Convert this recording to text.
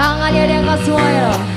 Tangannya diangkat semuanya